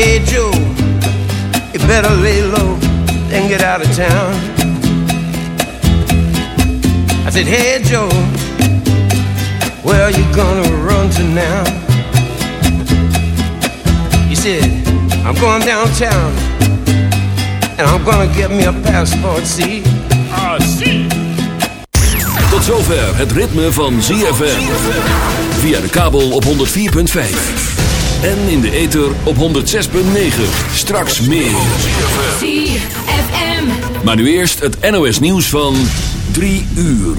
Hey Joe, you better lay low and get out of town. I said, Hey Joe, where are you gonna run to now? He said, I'm going downtown and I'm gonna get me a passport, see? Ah, see. Tot zover het ritme van ZFM. Via de kabel op 104.5. En in de ether op 106.9. Straks meer. ZFM. Maar nu eerst het NOS nieuws van 3 uur.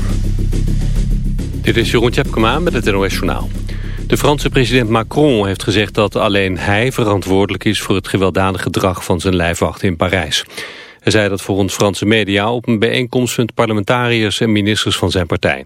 Dit is Jeroen Tjepkema met het NOS Journaal. De Franse president Macron heeft gezegd dat alleen hij verantwoordelijk is... voor het gewelddadige gedrag van zijn lijfwacht in Parijs. Hij zei dat volgens Franse media op een bijeenkomst... met parlementariërs en ministers van zijn partij.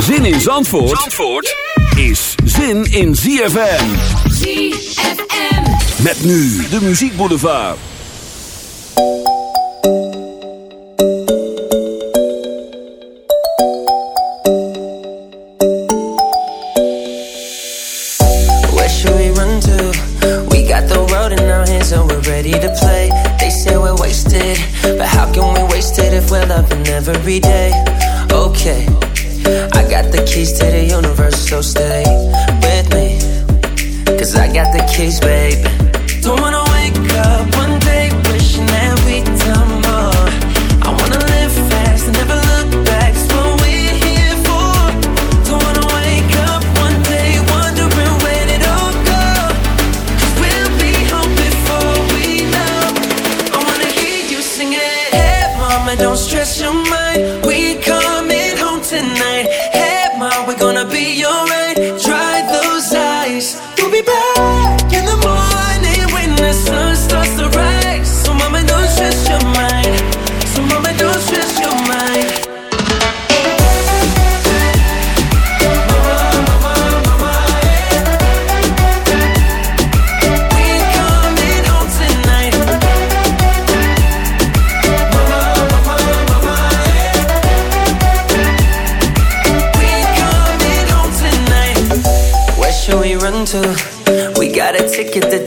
Zin in Zandvoort, Zandvoort is zin in ZFM. ZFM. Met nu de Muziek Boulevard. Where should we run to? We got the road in our hands and we're ready to play. They say we're wasted, but how can we waste it if we're loving every day? Keys to the universe, so stay with me. Cause I got the keys, babe. Don't wanna wake up one day wishing that we'd done more. I wanna live fast and never look back. It's what we're here for. Don't wanna wake up one day wondering where it all go. Cause we'll be home before we know. I wanna hear you sing it. Hey, mama, don't stress your mind. We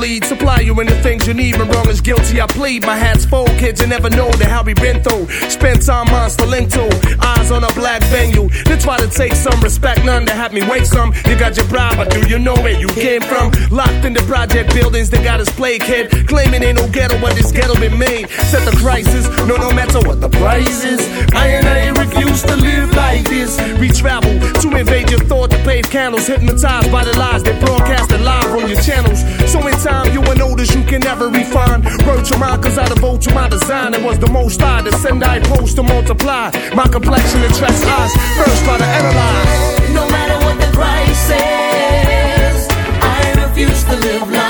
Lead. Supply you in the things you need. When wrong is guilty, I plead. My hat's full, kids, you never know the how we been through. Spend time link to. Eyes on a black venue. They try to take some respect, none to have me wait some. You got your bribe, but do you know where you came from? Locked in the project buildings, they got us play kid. Claiming ain't no ghetto, but this ghetto been made. Set the crisis, no, no matter what the price is. I and I refuse to live like this. We travel to invade your thought to pave candles. Hypnotized by the lies they broadcasted live on your channels. So in time, you will notice you can never refine. Word to mine, cause I devote to my design. It was the most I to send, I post to multiply. My complexion attracts eyes. First, try to analyze. No matter what the price is, I refuse to live like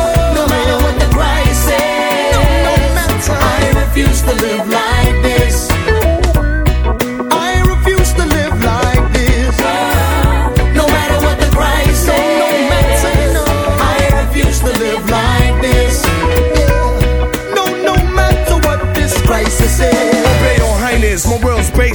Price is, I refuse to live like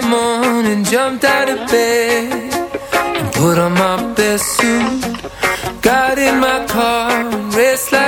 Monday morning, jumped out of bed and put on my best suit. Got in my car and raced like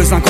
quelques-uns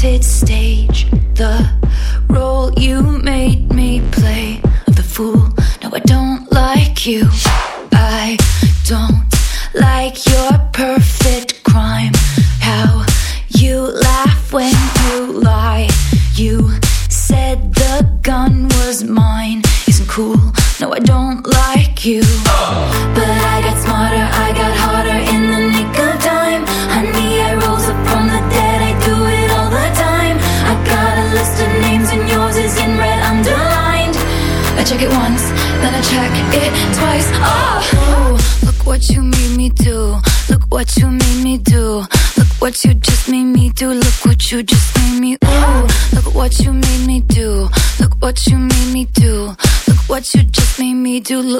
sit still.